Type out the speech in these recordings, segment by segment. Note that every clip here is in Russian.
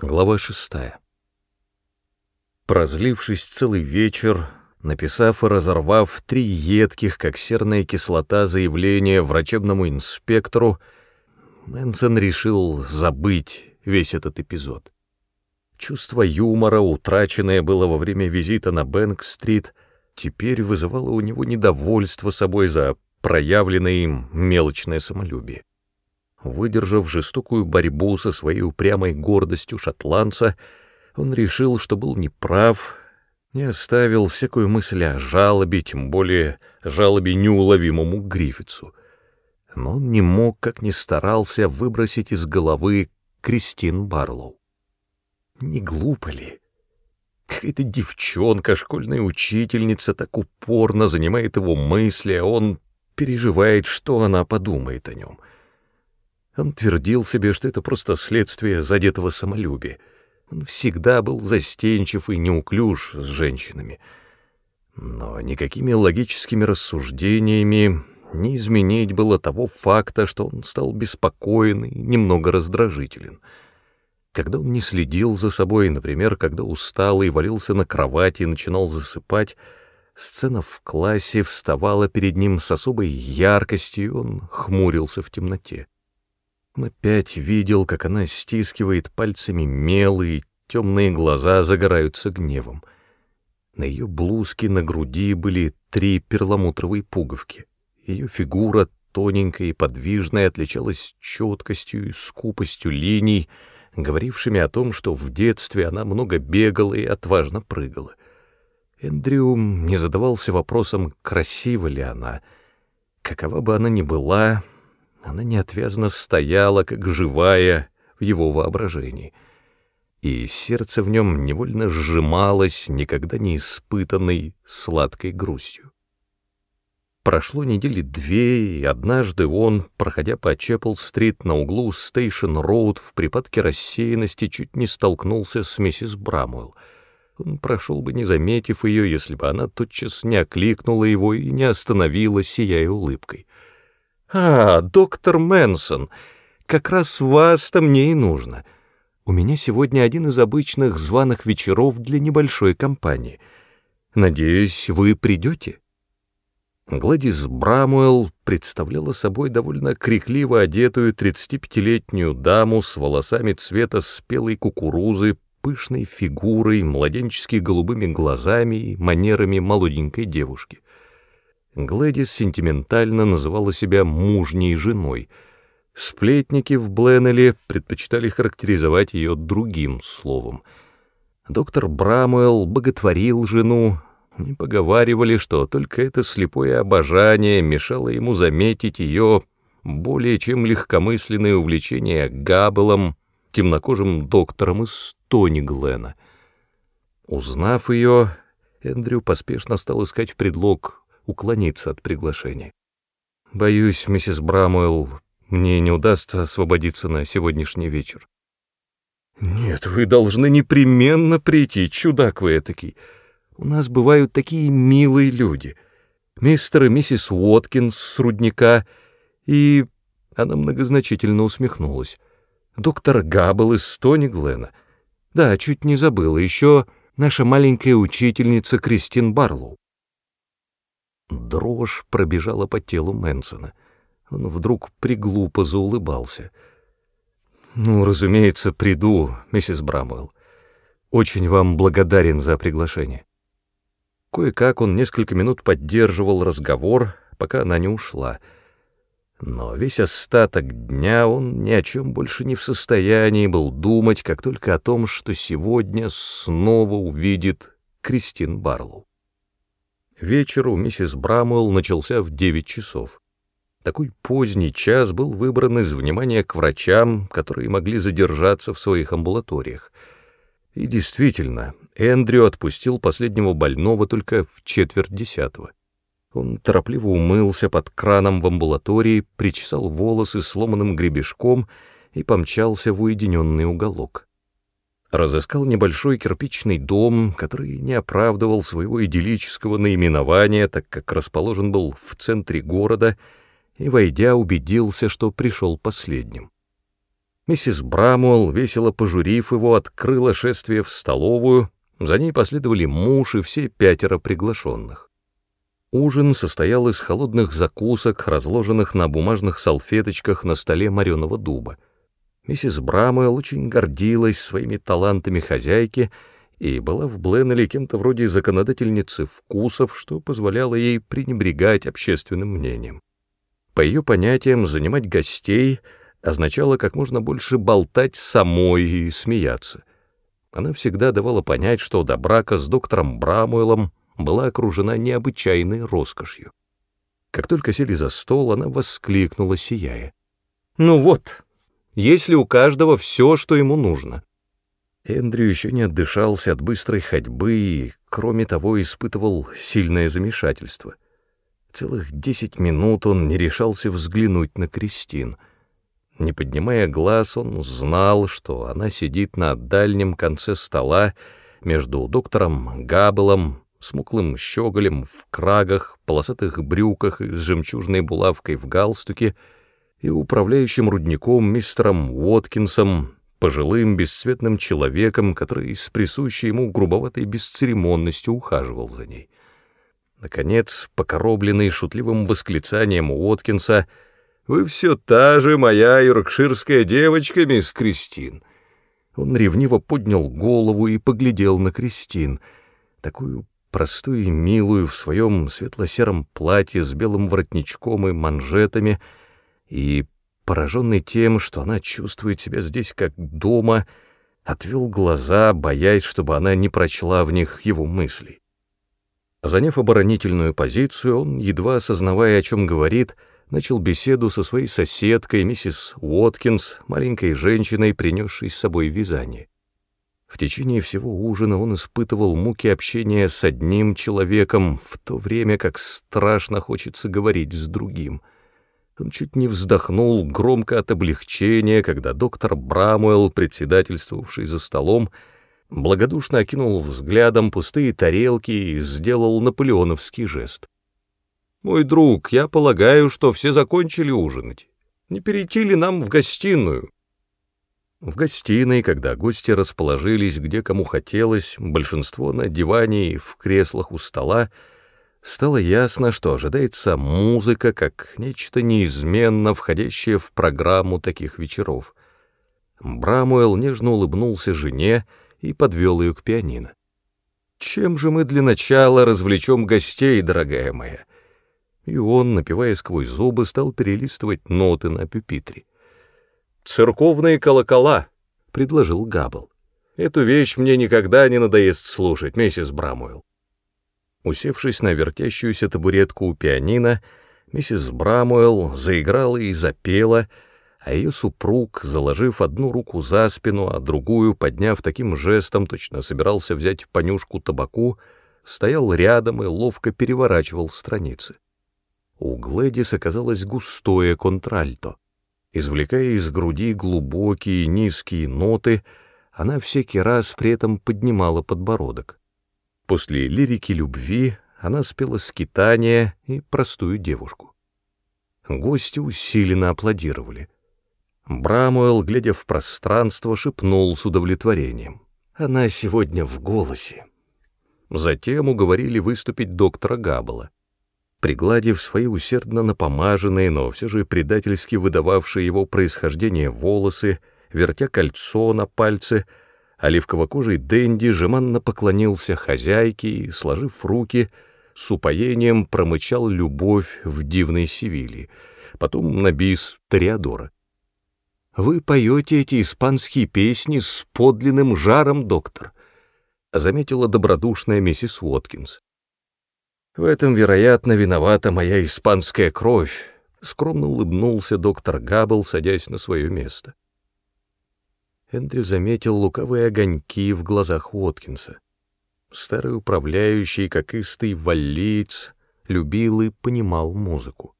Глава шестая. Прозлившись целый вечер, написав и разорвав три едких, как серная кислота, заявления врачебному инспектору, Мэнсон решил забыть весь этот эпизод. Чувство юмора, утраченное было во время визита на Бэнк-стрит, теперь вызывало у него недовольство собой за проявленное им мелочное самолюбие. Выдержав жестокую борьбу со своей упрямой гордостью шотландца, он решил, что был неправ, не оставил всякую мысль о жалобе, тем более жалобе неуловимому Гриффитсу. Но он не мог, как ни старался, выбросить из головы Кристин Барлоу. Не глупо ли? Какая-то девчонка, школьная учительница, так упорно занимает его мысли, а он переживает, что она подумает о нем — он твердил себе, что это просто следствие задетого самолюбия. Он всегда был застенчив и неуклюж с женщинами. Но никакими логическими рассуждениями не изменить было того факта, что он стал беспокоен и немного раздражителен. Когда он не следил за собой, например, когда устал и валился на кровати и начинал засыпать, сцена в классе вставала перед ним с особой яркостью, и он хмурился в темноте. Он опять видел, как она стискивает пальцами мелы, и темные глаза загораются гневом. На ее блузке на груди были три перламутровые пуговки. Ее фигура, тоненькая и подвижная, отличалась четкостью и скупостью линий, говорившими о том, что в детстве она много бегала и отважно прыгала. Эндрю не задавался вопросом, красива ли она. Какова бы она ни была, она неотвязно стояла, как живая, в его воображении, и сердце в нем невольно сжималось никогда не испытанной сладкой грустью. Прошло недели две, и однажды он, проходя по Чеппел-стрит на углу Стейшн-роуд в припадке рассеянности, чуть не столкнулся с миссис Брамуэлл. Он прошел бы, не заметив ее, если бы она тотчас не окликнула его и не остановила, сияя улыбкой. «А, доктор Мэнсон, как раз вас-то мне и нужно. У меня сегодня один из обычных званых вечеров для небольшой компании. Надеюсь, вы придете?» Гладис Брамуэлл представляла собой довольно крикливо одетую 35-летнюю даму с волосами цвета спелой кукурузы, пышной фигурой, младенчески голубыми глазами и манерами молоденькой девушки. Глэдис сентиментально называла себя мужней женой. Сплетники в Бленнеле предпочитали характеризовать ее другим словом. Доктор Брамуэлл боготворил жену, не поговаривали, что только это слепое обожание мешало ему заметить ее более чем легкомысленное увлечение Габбелом, темнокожим доктором из Тони Глена. Узнав ее, Эндрю поспешно стал искать предлог уклониться от приглашения. Боюсь, миссис Брамуэлл, мне не удастся освободиться на сегодняшний вечер. Нет, вы должны непременно прийти, чудак вы этакий. У нас бывают такие милые люди. Мистер и миссис Уоткинс с рудника и... Она многозначительно усмехнулась. Доктор Габбл из Тони Глена. Да, чуть не забыла, еще наша маленькая учительница Кристин Барлоу. Дрожь пробежала по телу Мэнсона. Он вдруг приглупо заулыбался. «Ну, разумеется, приду, миссис Брамуэлл. Очень вам благодарен за приглашение». Кое-как он несколько минут поддерживал разговор, пока она не ушла. Но весь остаток дня он ни о чем больше не в состоянии был думать, как только о том, что сегодня снова увидит Кристин Барлоу. Вечер у миссис Брамуэлл начался в девять часов. Такой поздний час был выбран из внимания к врачам, которые могли задержаться в своих амбулаториях. И действительно, Эндрю отпустил последнего больного только в четверть десятого. Он торопливо умылся под краном в амбулатории, причесал волосы сломанным гребешком и помчался в уединенный уголок разыскал небольшой кирпичный дом, который не оправдывал своего идиллического наименования, так как расположен был в центре города, и, войдя, убедился, что пришел последним. Миссис Брамуэлл, весело пожурив его, открыла шествие в столовую, за ней последовали муж и все пятеро приглашенных. Ужин состоял из холодных закусок, разложенных на бумажных салфеточках на столе мореного дуба. Миссис Брамуэлл очень гордилась своими талантами хозяйки и была в Бленнеле кем-то вроде законодательницы вкусов, что позволяло ей пренебрегать общественным мнением. По ее понятиям, занимать гостей означало как можно больше болтать самой и смеяться. Она всегда давала понять, что до брака с доктором Брамуэлом была окружена необычайной роскошью. Как только сели за стол, она воскликнула, сияя. «Ну вот, если у каждого все, что ему нужно». Эндрю еще не отдышался от быстрой ходьбы и, кроме того, испытывал сильное замешательство. Целых десять минут он не решался взглянуть на Кристин. Не поднимая глаз, он знал, что она сидит на дальнем конце стола между доктором Габбелом смуклым щеголем в крагах, полосатых брюках и с жемчужной булавкой в галстуке, и управляющим рудником мистером Уоткинсом, пожилым бесцветным человеком, который с присущей ему грубоватой бесцеремонностью ухаживал за ней. Наконец, покоробленный шутливым восклицанием Уоткинса «Вы все та же моя йоркширская девочка, мисс Кристин!» Он ревниво поднял голову и поглядел на Кристин, такую простую и милую в своем светло-сером платье с белым воротничком и манжетами, и, пораженный тем, что она чувствует себя здесь как дома, отвел глаза, боясь, чтобы она не прочла в них его мыслей. Заняв оборонительную позицию, он, едва осознавая, о чем говорит, начал беседу со своей соседкой, миссис Уоткинс, маленькой женщиной, принесшей с собой вязание. В течение всего ужина он испытывал муки общения с одним человеком, в то время как страшно хочется говорить с другим. Он чуть не вздохнул громко от облегчения, когда доктор Брамуэлл, председательствовавший за столом, благодушно окинул взглядом пустые тарелки и сделал наполеоновский жест. «Мой друг, я полагаю, что все закончили ужинать. Не перейти ли нам в гостиную?» В гостиной, когда гости расположились где кому хотелось, большинство на диване и в креслах у стола, стало ясно, что ожидается музыка как нечто неизменно входящее в программу таких вечеров. Брамуэл нежно улыбнулся жене и подвел ее к пианино. «Чем же мы для начала развлечем гостей, дорогая моя?» И он, напевая сквозь зубы, стал перелистывать ноты на пюпитре. «Церковные колокола», — предложил Габбл. «Эту вещь мне никогда не надоест слушать, миссис Брамуэлл». Усевшись на вертящуюся табуретку у пианино, миссис Брамуэлл заиграла и запела, а ее супруг, заложив одну руку за спину, а другую, подняв таким жестом, точно собирался взять понюшку табаку, стоял рядом и ловко переворачивал страницы. У Глэдис оказалось густое контральто. Извлекая из груди глубокие низкие ноты, она всякий раз при этом поднимала подбородок. После лирики любви она спела скитание и простую девушку. Гости усиленно аплодировали. Брамуэл, глядя в пространство, шепнул с удовлетворением. «Она сегодня в голосе». Затем уговорили выступить доктора Габбела пригладив свои усердно напомаженные, но все же предательски выдававшие его происхождение волосы, вертя кольцо на пальце, оливково-кожий Дэнди жеманно поклонился хозяйке и, сложив руки, с упоением промычал любовь в дивной Севилье, потом на бис Тореадора. «Вы поете эти испанские песни с подлинным жаром, доктор», — заметила добродушная миссис Уоткинс. В этом, вероятно, виновата моя испанская кровь, скромно улыбнулся доктор Габбл, садясь на свое место. Эндрю заметил луковые огоньки в глазах Уоткинса. Старый управляющий, как истый валлиец, любил и понимал музыку.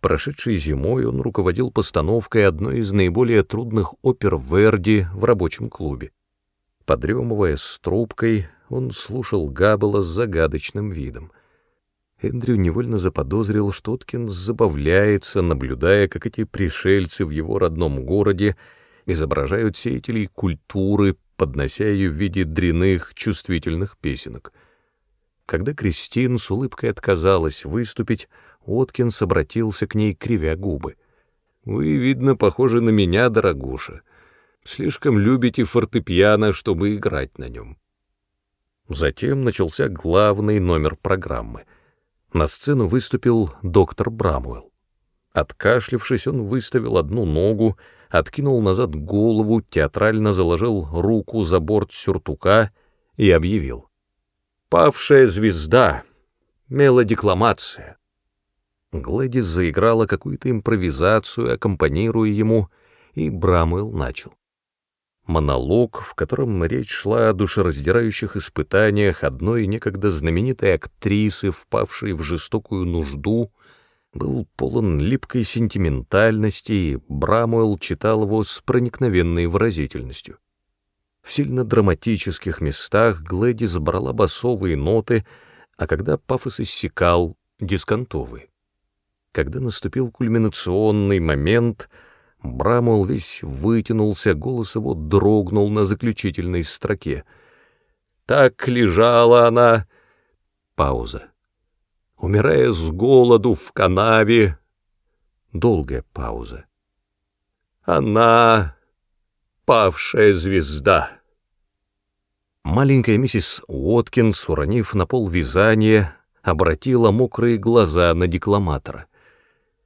Прошедшей зимой он руководил постановкой одной из наиболее трудных опер Верди в рабочем клубе. Подремывая с трубкой, он слушал Габбела с загадочным видом — Эндрю невольно заподозрил, что Откинс забавляется, наблюдая, как эти пришельцы в его родном городе изображают сеятелей культуры, поднося ее в виде дряных, чувствительных песенок. Когда Кристин с улыбкой отказалась выступить, Откинс обратился к ней, кривя губы. «Вы, видно, похожи на меня, дорогуша. Слишком любите фортепиано, чтобы играть на нем». Затем начался главный номер программы. На сцену выступил доктор Брамуэлл. Откашлившись, он выставил одну ногу, откинул назад голову, театрально заложил руку за борт сюртука и объявил. «Павшая звезда! Мелодекламация!» Глэдис заиграла какую-то импровизацию, аккомпанируя ему, и Брамуэлл начал. Монолог, в котором речь шла о душераздирающих испытаниях одной некогда знаменитой актрисы, впавшей в жестокую нужду, был полон липкой сентиментальности, и Брамуэлл читал его с проникновенной выразительностью. В сильно драматических местах Глэдис брала басовые ноты, а когда пафос иссякал — дисконтовые. Когда наступил кульминационный момент, Брамуэлл весь вытянулся, голос его дрогнул на заключительной строке. «Так лежала она...» Пауза умирая с голоду в канаве. Долгая пауза. Она — павшая звезда. Маленькая миссис Уоткинс, уронив на пол вязание, обратила мокрые глаза на декламатора.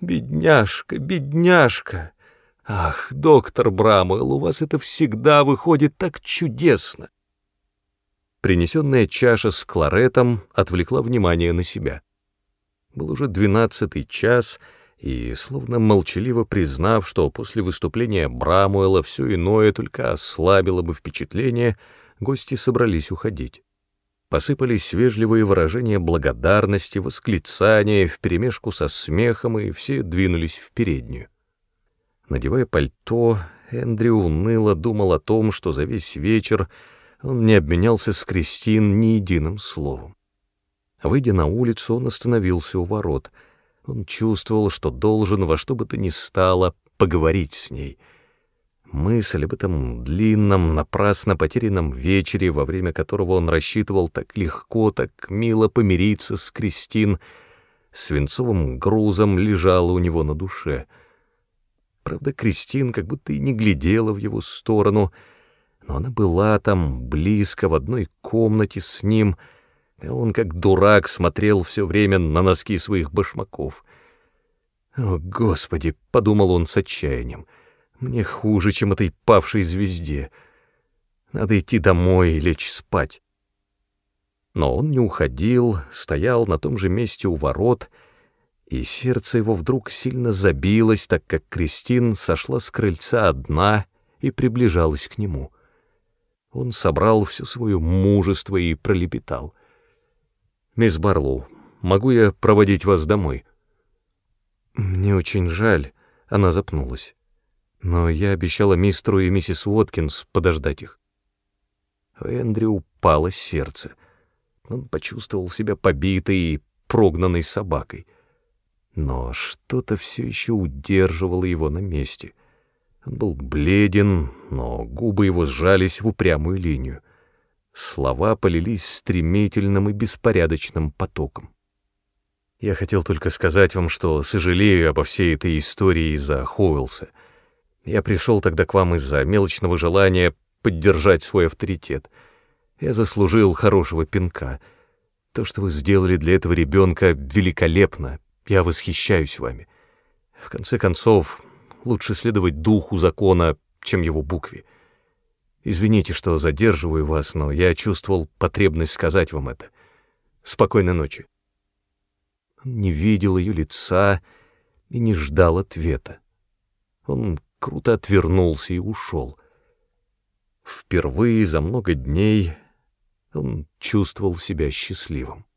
«Бедняжка, бедняжка! Ах, доктор Брамуэлл, у вас это всегда выходит так чудесно!» Принесенная чаша с кларетом отвлекла внимание на себя. Был уже двенадцатый час, и, словно молчаливо признав, что после выступления Брамуэла все иное только ослабило бы впечатление, гости собрались уходить. Посыпались вежливые выражения благодарности, восклицания вперемешку со смехом, и все двинулись в переднюю. Надевая пальто, Эндрю уныло думал о том, что за весь вечер он не обменялся с Кристин ни единым словом. Выйдя на улицу, он остановился у ворот. Он чувствовал, что должен во что бы то ни стало поговорить с ней. Мысль об этом длинном, напрасно потерянном вечере, во время которого он рассчитывал так легко, так мило помириться с Кристин, свинцовым грузом лежала у него на душе. Правда, Кристин как будто и не глядела в его сторону, но она была там, близко, в одной комнате с ним — а он, как дурак, смотрел все время на носки своих башмаков. «О, Господи!» — подумал он с отчаянием. «Мне хуже, чем этой павшей звезде. Надо идти домой и лечь спать». Но он не уходил, стоял на том же месте у ворот, и сердце его вдруг сильно забилось, так как Кристин сошла с крыльца одна и приближалась к нему. Он собрал все свое мужество и пролепетал. «Мисс Барлоу, могу я проводить вас домой?» «Мне очень жаль», — она запнулась. «Но я обещала мистеру и миссис Уоткинс подождать их». У Эндрю упало сердце. Он почувствовал себя побитой и прогнанной собакой. Но что-то все еще удерживало его на месте. Он был бледен, но губы его сжались в упрямую линию. Слова полились стремительным и беспорядочным потоком. Я хотел только сказать вам, что сожалею обо всей этой истории из-за Хоуэлса. Я пришел тогда к вам из-за мелочного желания поддержать свой авторитет. Я заслужил хорошего пинка. То, что вы сделали для этого ребенка, великолепно. Я восхищаюсь вами. В конце концов, лучше следовать духу закона, чем его букве. Извините, что задерживаю вас, но я чувствовал потребность сказать вам это. Спокойной ночи. Он не видел ее лица и не ждал ответа. Он круто отвернулся и ушел. Впервые за много дней он чувствовал себя счастливым.